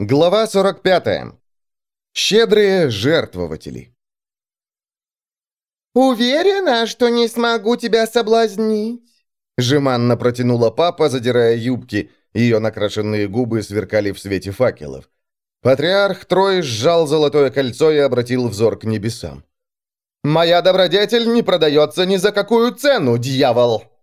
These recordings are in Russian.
Глава 45. Щедрые жертвователи. «Уверена, что не смогу тебя соблазнить?» Жеманно протянула папа, задирая юбки. Ее накрашенные губы сверкали в свете факелов. Патриарх Трой сжал золотое кольцо и обратил взор к небесам. «Моя добродетель не продается ни за какую цену, дьявол!»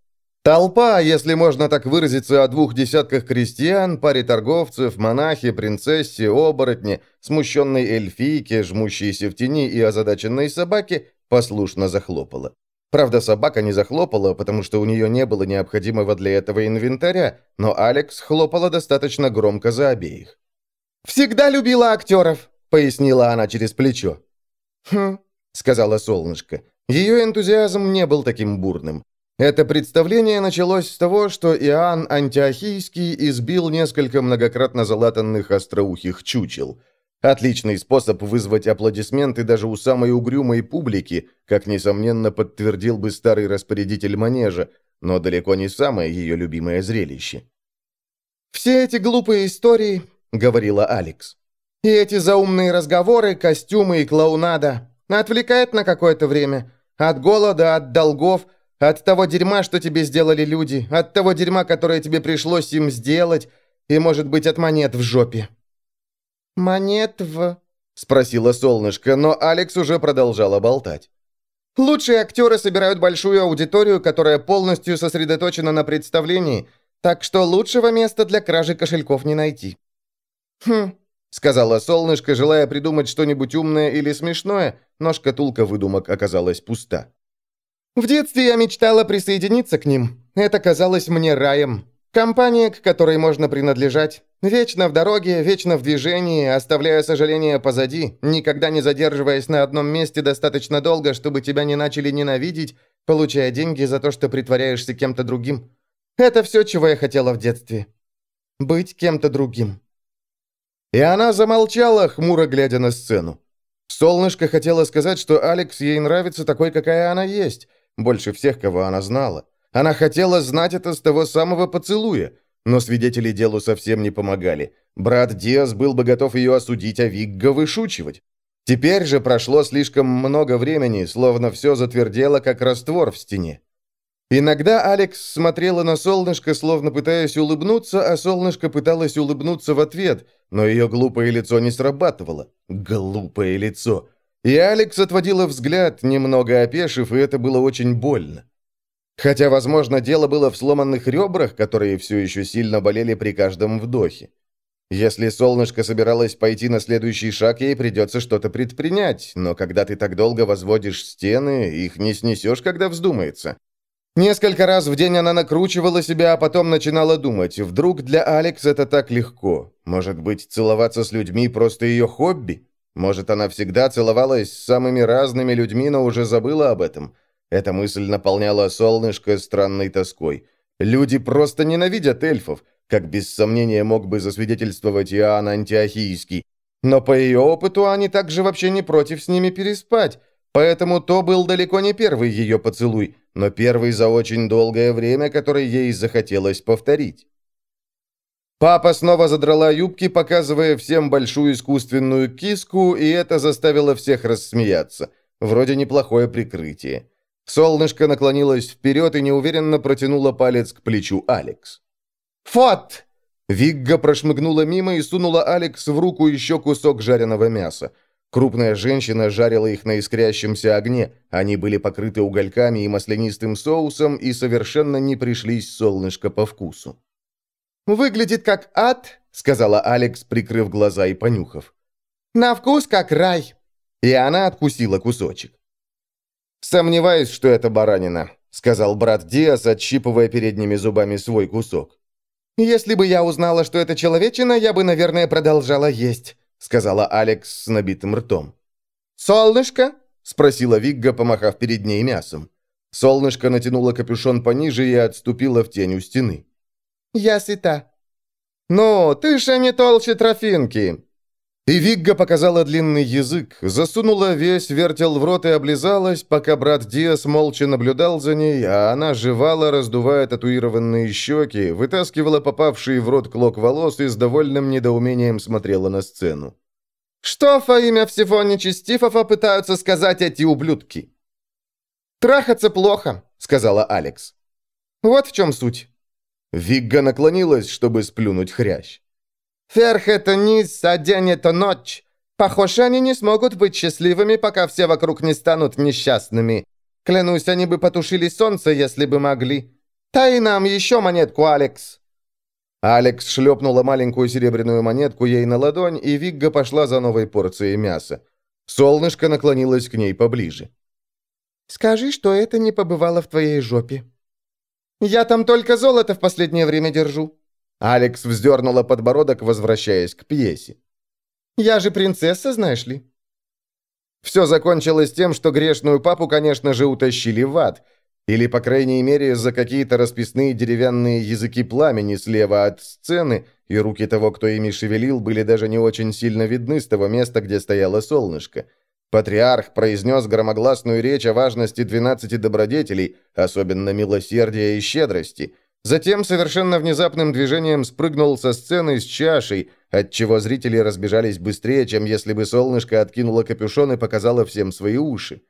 Толпа, если можно так выразиться, о двух десятках крестьян, паре торговцев, монахи, принцессе, оборотне, смущенной эльфийке, жмущейся в тени и озадаченной собаке, послушно захлопала. Правда, собака не захлопала, потому что у нее не было необходимого для этого инвентаря, но Алекс хлопала достаточно громко за обеих. «Всегда любила актеров», — пояснила она через плечо. «Хм», — сказала солнышко. Ее энтузиазм не был таким бурным. Это представление началось с того, что Иоанн Антиохийский избил несколько многократно залатанных остроухих чучел. Отличный способ вызвать аплодисменты даже у самой угрюмой публики, как, несомненно, подтвердил бы старый распорядитель манежа, но далеко не самое ее любимое зрелище. «Все эти глупые истории», — говорила Алекс, — «и эти заумные разговоры, костюмы и клоунада отвлекает на какое-то время. От голода, от долгов — от того дерьма, что тебе сделали люди, от того дерьма, которое тебе пришлось им сделать, и, может быть, от монет в жопе». «Монет в...» — спросила солнышко, но Алекс уже продолжала болтать. «Лучшие актеры собирают большую аудиторию, которая полностью сосредоточена на представлении, так что лучшего места для кражи кошельков не найти». «Хм», — сказала солнышко, желая придумать что-нибудь умное или смешное, но шкатулка выдумок оказалась пуста. В детстве я мечтала присоединиться к ним. Это казалось мне раем. Компания, к которой можно принадлежать. Вечно в дороге, вечно в движении, оставляя сожаления позади, никогда не задерживаясь на одном месте достаточно долго, чтобы тебя не начали ненавидеть, получая деньги за то, что притворяешься кем-то другим. Это все, чего я хотела в детстве. Быть кем-то другим. И она замолчала, хмуро глядя на сцену. Солнышко хотела сказать, что Алекс ей нравится такой, какая она есть, больше всех, кого она знала. Она хотела знать это с того самого поцелуя, но свидетели делу совсем не помогали. Брат Диас был бы готов ее осудить, а Вигга вышучивать. Теперь же прошло слишком много времени, словно все затвердело, как раствор в стене. Иногда Алекс смотрела на солнышко, словно пытаясь улыбнуться, а солнышко пыталось улыбнуться в ответ, но ее глупое лицо не срабатывало. Глупое лицо. И Алекс отводила взгляд, немного опешив, и это было очень больно. Хотя, возможно, дело было в сломанных ребрах, которые все еще сильно болели при каждом вдохе. Если солнышко собиралось пойти на следующий шаг, ей придется что-то предпринять, но когда ты так долго возводишь стены, их не снесешь, когда вздумается. Несколько раз в день она накручивала себя, а потом начинала думать, вдруг для Алекс это так легко. Может быть, целоваться с людьми просто ее хобби? Может, она всегда целовалась с самыми разными людьми, но уже забыла об этом? Эта мысль наполняла солнышко странной тоской. Люди просто ненавидят эльфов, как без сомнения мог бы засвидетельствовать Иоанн Антиохийский. Но по ее опыту они также вообще не против с ними переспать, поэтому то был далеко не первый ее поцелуй, но первый за очень долгое время, который ей захотелось повторить. Папа снова задрала юбки, показывая всем большую искусственную киску, и это заставило всех рассмеяться. Вроде неплохое прикрытие. Солнышко наклонилось вперед и неуверенно протянуло палец к плечу Алекс. «Фот!» Вигга прошмыгнула мимо и сунула Алекс в руку еще кусок жареного мяса. Крупная женщина жарила их на искрящемся огне. Они были покрыты угольками и маслянистым соусом и совершенно не пришлись солнышко по вкусу. «Выглядит как ад», — сказала Алекс, прикрыв глаза и понюхав. «На вкус как рай». И она откусила кусочек. «Сомневаюсь, что это баранина», — сказал брат Диас, отщипывая передними зубами свой кусок. «Если бы я узнала, что это человечина, я бы, наверное, продолжала есть», — сказала Алекс с набитым ртом. «Солнышко?» — спросила Вигга, помахав перед ней мясом. Солнышко натянуло капюшон пониже и отступило в тень у стены. «Я сыта». «Ну, ты же не толще трофинки!» И Вигга показала длинный язык, засунула весь вертел в рот и облизалась, пока брат Диас молча наблюдал за ней, а она жевала, раздувая татуированные щеки, вытаскивала попавший в рот клок волос и с довольным недоумением смотрела на сцену. «Что во имя всего нечестивого пытаются сказать эти ублюдки?» «Трахаться плохо», — сказала Алекс. «Вот в чем суть». Вигга наклонилась, чтобы сплюнуть хрящ. Вверх это низ, а день это ночь. Похоже, они не смогут быть счастливыми, пока все вокруг не станут несчастными. Клянусь, они бы потушили солнце, если бы могли. Тай нам еще монетку, Алекс!» Алекс шлепнула маленькую серебряную монетку ей на ладонь, и Вигга пошла за новой порцией мяса. Солнышко наклонилось к ней поближе. «Скажи, что это не побывало в твоей жопе». «Я там только золото в последнее время держу», Алекс вздернула подбородок, возвращаясь к пьесе. «Я же принцесса, знаешь ли?» Все закончилось тем, что грешную папу, конечно же, утащили в ад. Или, по крайней мере, за какие-то расписные деревянные языки пламени слева от сцены, и руки того, кто ими шевелил, были даже не очень сильно видны с того места, где стояло солнышко. Патриарх произнес громогласную речь о важности двенадцати добродетелей, особенно милосердия и щедрости – Затем совершенно внезапным движением спрыгнул со сцены с чашей, отчего зрители разбежались быстрее, чем если бы солнышко откинуло капюшон и показало всем свои уши.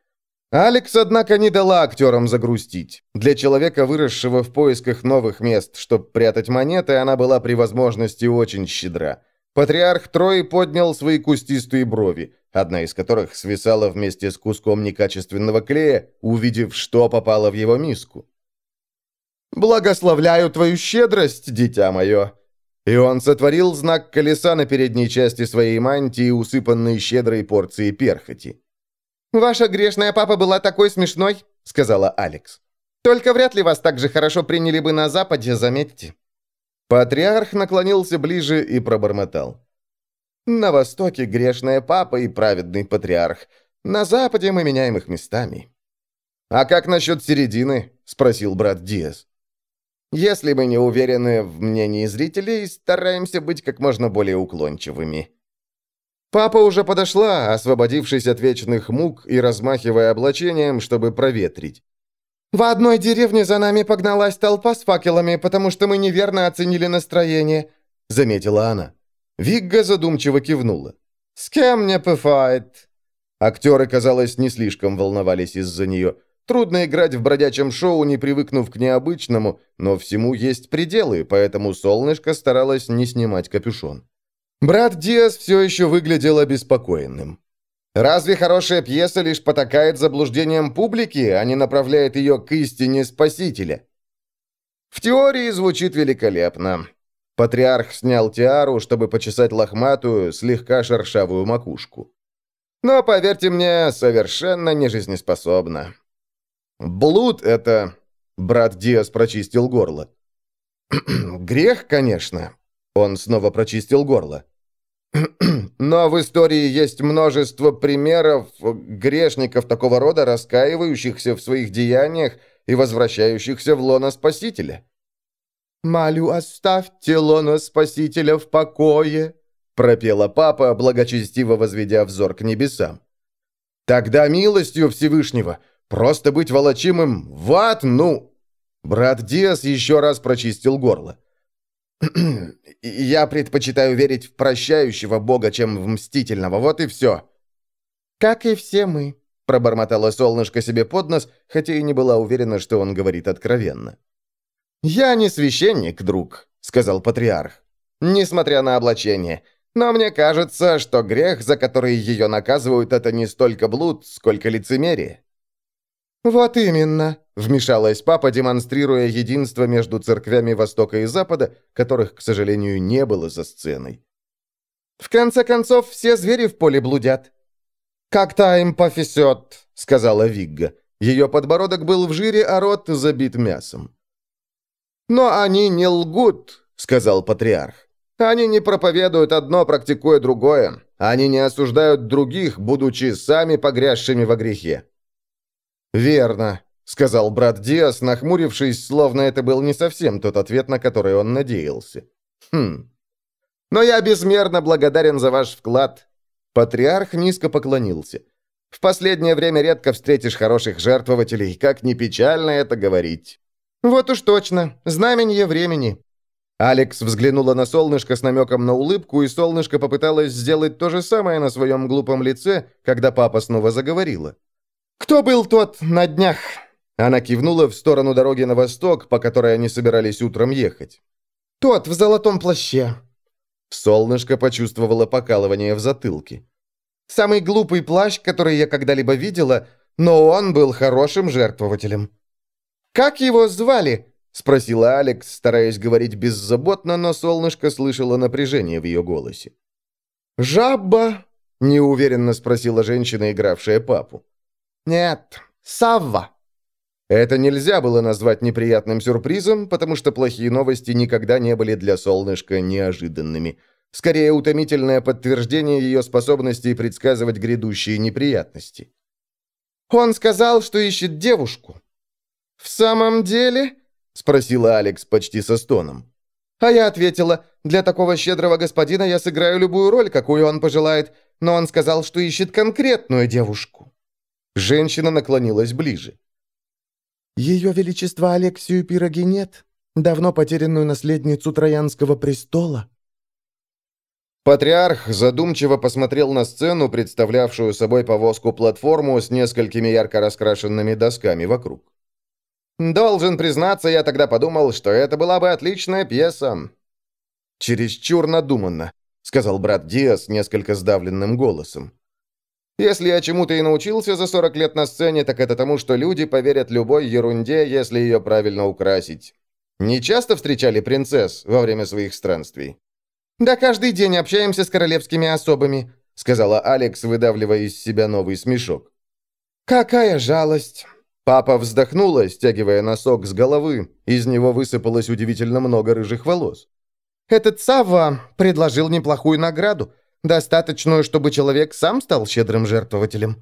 Алекс, однако, не дала актерам загрустить. Для человека, выросшего в поисках новых мест, чтобы прятать монеты, она была при возможности очень щедра. Патриарх Трои поднял свои кустистые брови, одна из которых свисала вместе с куском некачественного клея, увидев, что попало в его миску. «Благословляю твою щедрость, дитя мое!» И он сотворил знак колеса на передней части своей мантии, усыпанной щедрой порцией перхоти. «Ваша грешная папа была такой смешной», — сказала Алекс. «Только вряд ли вас так же хорошо приняли бы на Западе, заметьте». Патриарх наклонился ближе и пробормотал. «На Востоке грешная папа и праведный патриарх. На Западе мы меняем их местами». «А как насчет середины?» — спросил брат Диас. Если мы не уверены в мнении зрителей, стараемся быть как можно более уклончивыми. Папа уже подошла, освободившись от вечных мук и размахивая облачением, чтобы проветрить. «В одной деревне за нами погналась толпа с факелами, потому что мы неверно оценили настроение», — заметила она. Вигга задумчиво кивнула. «С кем мне пыфает?» Актеры, казалось, не слишком волновались из-за нее. Трудно играть в бродячем шоу, не привыкнув к необычному, но всему есть пределы, поэтому солнышко старалось не снимать капюшон. Брат Диас все еще выглядел обеспокоенным. Разве хорошая пьеса лишь потакает заблуждением публики, а не направляет ее к истине Спасителя? В теории звучит великолепно. Патриарх снял тиару, чтобы почесать лохматую, слегка шершавую макушку. Но, поверьте мне, совершенно нежизнеспособно. Блуд — это...» Брат Диас прочистил горло. «Грех, конечно». Он снова прочистил горло. «Но в истории есть множество примеров грешников такого рода, раскаивающихся в своих деяниях и возвращающихся в лоно Спасителя». «Молю, оставьте лоно Спасителя в покое», — пропела папа, благочестиво возведя взор к небесам. «Тогда милостью Всевышнего Просто быть волочимым в ад, ну...» Брат Диас еще раз прочистил горло. «Я предпочитаю верить в прощающего Бога, чем в мстительного, вот и все». «Как и все мы», — пробормотала солнышко себе под нос, хотя и не была уверена, что он говорит откровенно. «Я не священник, друг», — сказал патриарх, «несмотря на облачение. Но мне кажется, что грех, за который ее наказывают, это не столько блуд, сколько лицемерие». «Вот именно», — вмешалась папа, демонстрируя единство между церквями Востока и Запада, которых, к сожалению, не было за сценой. «В конце концов, все звери в поле блудят». «Как-то им пофисет», — сказала Вигга. Ее подбородок был в жире, а рот забит мясом. «Но они не лгут», — сказал патриарх. «Они не проповедуют одно, практикуя другое. Они не осуждают других, будучи сами погрязшими во грехе. «Верно», — сказал брат Диас, нахмурившись, словно это был не совсем тот ответ, на который он надеялся. «Хм. Но я безмерно благодарен за ваш вклад». Патриарх низко поклонился. «В последнее время редко встретишь хороших жертвователей, как ни печально это говорить». «Вот уж точно. Знаменье времени». Алекс взглянула на солнышко с намеком на улыбку, и солнышко попыталось сделать то же самое на своем глупом лице, когда папа снова заговорила. «Кто был тот на днях?» Она кивнула в сторону дороги на восток, по которой они собирались утром ехать. «Тот в золотом плаще». Солнышко почувствовало покалывание в затылке. «Самый глупый плащ, который я когда-либо видела, но он был хорошим жертвователем». «Как его звали?» — спросила Алекс, стараясь говорить беззаботно, но солнышко слышало напряжение в ее голосе. «Жаба?» — неуверенно спросила женщина, игравшая папу. «Нет, Савва». Это нельзя было назвать неприятным сюрпризом, потому что плохие новости никогда не были для солнышка неожиданными. Скорее, утомительное подтверждение ее способностей предсказывать грядущие неприятности. «Он сказал, что ищет девушку». «В самом деле?» — спросила Алекс почти со стоном. А я ответила, «Для такого щедрого господина я сыграю любую роль, какую он пожелает, но он сказал, что ищет конкретную девушку». Женщина наклонилась ближе. «Ее Величество Алексию Пироги нет, давно потерянную наследницу Троянского престола». Патриарх задумчиво посмотрел на сцену, представлявшую собой повозку-платформу с несколькими ярко раскрашенными досками вокруг. Должен признаться, я тогда подумал, что это была бы отличная пьеса. Чересчур надуманно, сказал брат Диас несколько сдавленным голосом. Если я чему-то и научился за 40 лет на сцене, так это тому, что люди поверят любой ерунде, если ее правильно украсить. Не часто встречали принцесс во время своих странствий? «Да каждый день общаемся с королевскими особами», сказала Алекс, выдавливая из себя новый смешок. «Какая жалость! Папа вздохнула, стягивая носок с головы. Из него высыпалось удивительно много рыжих волос. «Этот Савва предложил неплохую награду, достаточную, чтобы человек сам стал щедрым жертвователем».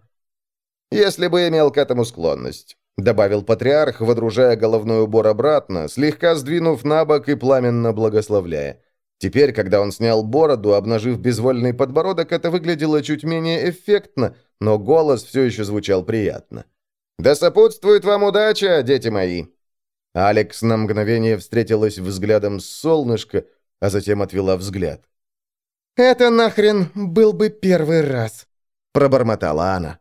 «Если бы имел к этому склонность», — добавил патриарх, водружая головной убор обратно, слегка сдвинув на бок и пламенно благословляя. Теперь, когда он снял бороду, обнажив безвольный подбородок, это выглядело чуть менее эффектно, но голос все еще звучал приятно. «Да сопутствует вам удача, дети мои!» Алекс на мгновение встретилась взглядом с солнышка, а затем отвела взгляд. «Это нахрен был бы первый раз», — пробормотала она.